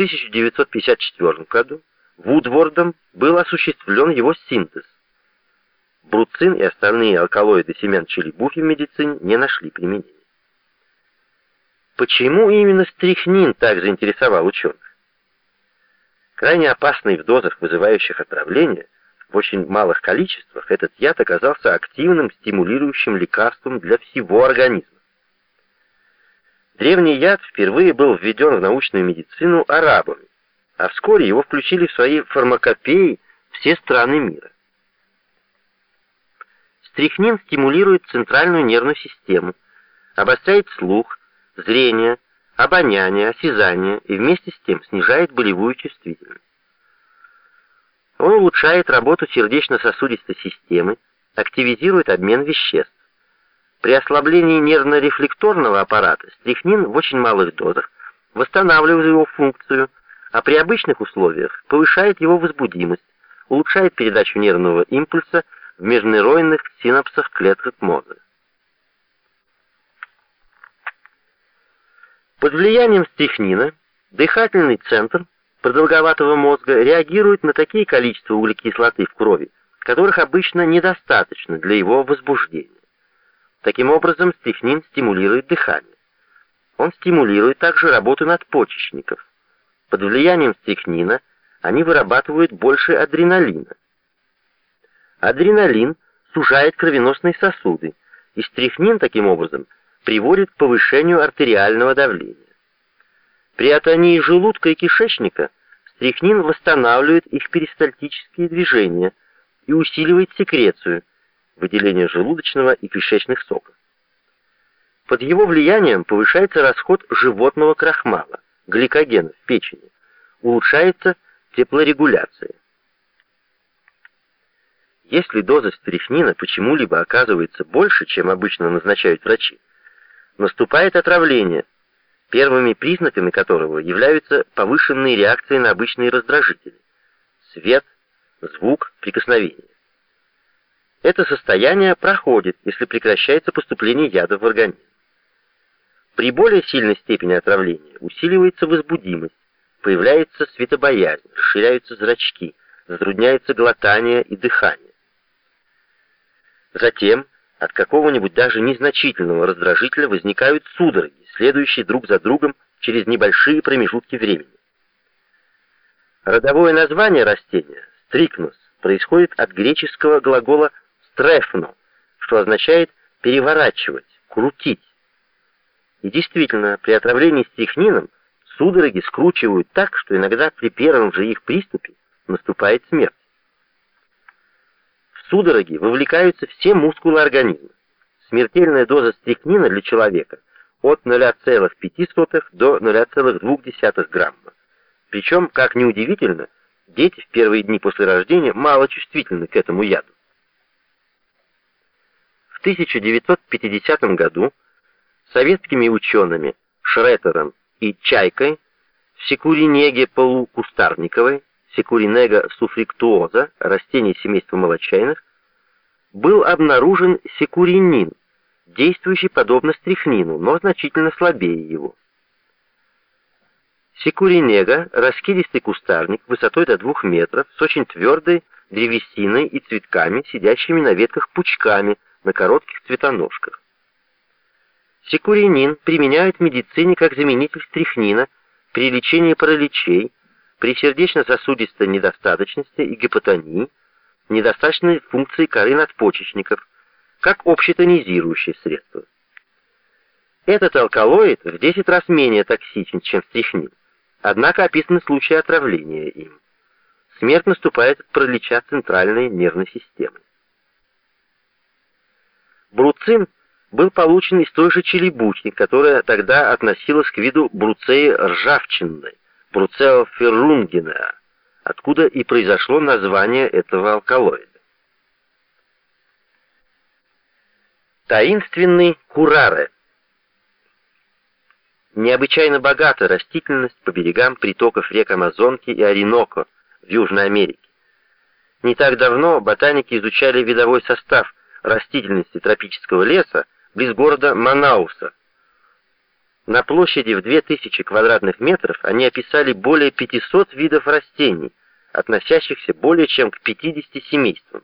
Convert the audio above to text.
1954 году Вудвордом был осуществлен его синтез. Бруцин и остальные алкалоиды семян челебухи в медицине не нашли применения. Почему именно стрихнин так заинтересовал ученых? Крайне опасный в дозах, вызывающих отравление, в очень малых количествах, этот яд оказался активным стимулирующим лекарством для всего организма. Древний яд впервые был введен в научную медицину арабами, а вскоре его включили в свои фармакопеи все страны мира. Стрихнин стимулирует центральную нервную систему, обостряет слух, зрение, обоняние, осязание и вместе с тем снижает болевую чувствительность. Он улучшает работу сердечно-сосудистой системы, активизирует обмен веществ. При ослаблении нервно-рефлекторного аппарата стрихнин в очень малых дозах восстанавливает его функцию, а при обычных условиях повышает его возбудимость, улучшает передачу нервного импульса в межнейронных синапсах клеток мозга. Под влиянием стрихнина дыхательный центр продолговатого мозга реагирует на такие количества углекислоты в крови, которых обычно недостаточно для его возбуждения. Таким образом, стрихнин стимулирует дыхание. Он стимулирует также работу надпочечников. Под влиянием стрихнина они вырабатывают больше адреналина. Адреналин сужает кровеносные сосуды, и стрихнин таким образом приводит к повышению артериального давления. При атонии желудка и кишечника стрихнин восстанавливает их перистальтические движения и усиливает секрецию, выделение желудочного и кишечных соков. Под его влиянием повышается расход животного крахмала, гликогена в печени, улучшается теплорегуляция. Если доза стрихнина почему-либо оказывается больше, чем обычно назначают врачи, наступает отравление, первыми признаками которого являются повышенные реакции на обычные раздражители – свет, звук, прикосновение. Это состояние проходит, если прекращается поступление яда в организм. При более сильной степени отравления усиливается возбудимость, появляется светобоязнь, расширяются зрачки, затрудняется глотание и дыхание. Затем от какого-нибудь даже незначительного раздражителя возникают судороги, следующие друг за другом через небольшие промежутки времени. Родовое название растения стрикнус происходит от греческого глагола «стрефно», что означает «переворачивать», «крутить». И действительно, при отравлении стрихнином судороги скручивают так, что иногда при первом же их приступе наступает смерть судороги вовлекаются все мускулы организма. Смертельная доза стрихнина для человека от 0,5 до 0,2 грамма. Причем, как ни удивительно, дети в первые дни после рождения мало чувствительны к этому яду. В 1950 году советскими учеными Шреттером и Чайкой в секуринеге полукустарниковой секуринега суфриктуоза, растение семейства молочайных, был обнаружен секуринин, действующий подобно стрихнину, но значительно слабее его. Секуринега – раскидистый кустарник высотой до 2 метров с очень твердой древесиной и цветками, сидящими на ветках пучками на коротких цветоножках. Секуринин применяют в медицине как заменитель стрихнина при лечении параличей, при сердечно-сосудистой недостаточности и гипотонии, недостаточной функции коры надпочечников, как общетонизирующее средство. Этот алкалоид в 10 раз менее токсичен, чем стрихнин, однако описаны случаи отравления им. Смерть наступает от паралича центральной нервной системы. Бруцин был получен из той же челебухи, которая тогда относилась к виду бруцеи ржавчинной. Бруцео феррунгина, откуда и произошло название этого алкалоида. Таинственный кураре. Необычайно богата растительность по берегам притоков рек Амазонки и Ориноко в Южной Америке. Не так давно ботаники изучали видовой состав растительности тропического леса близ города Манауса, На площади в 2000 квадратных метров они описали более 500 видов растений, относящихся более чем к 50 семействам.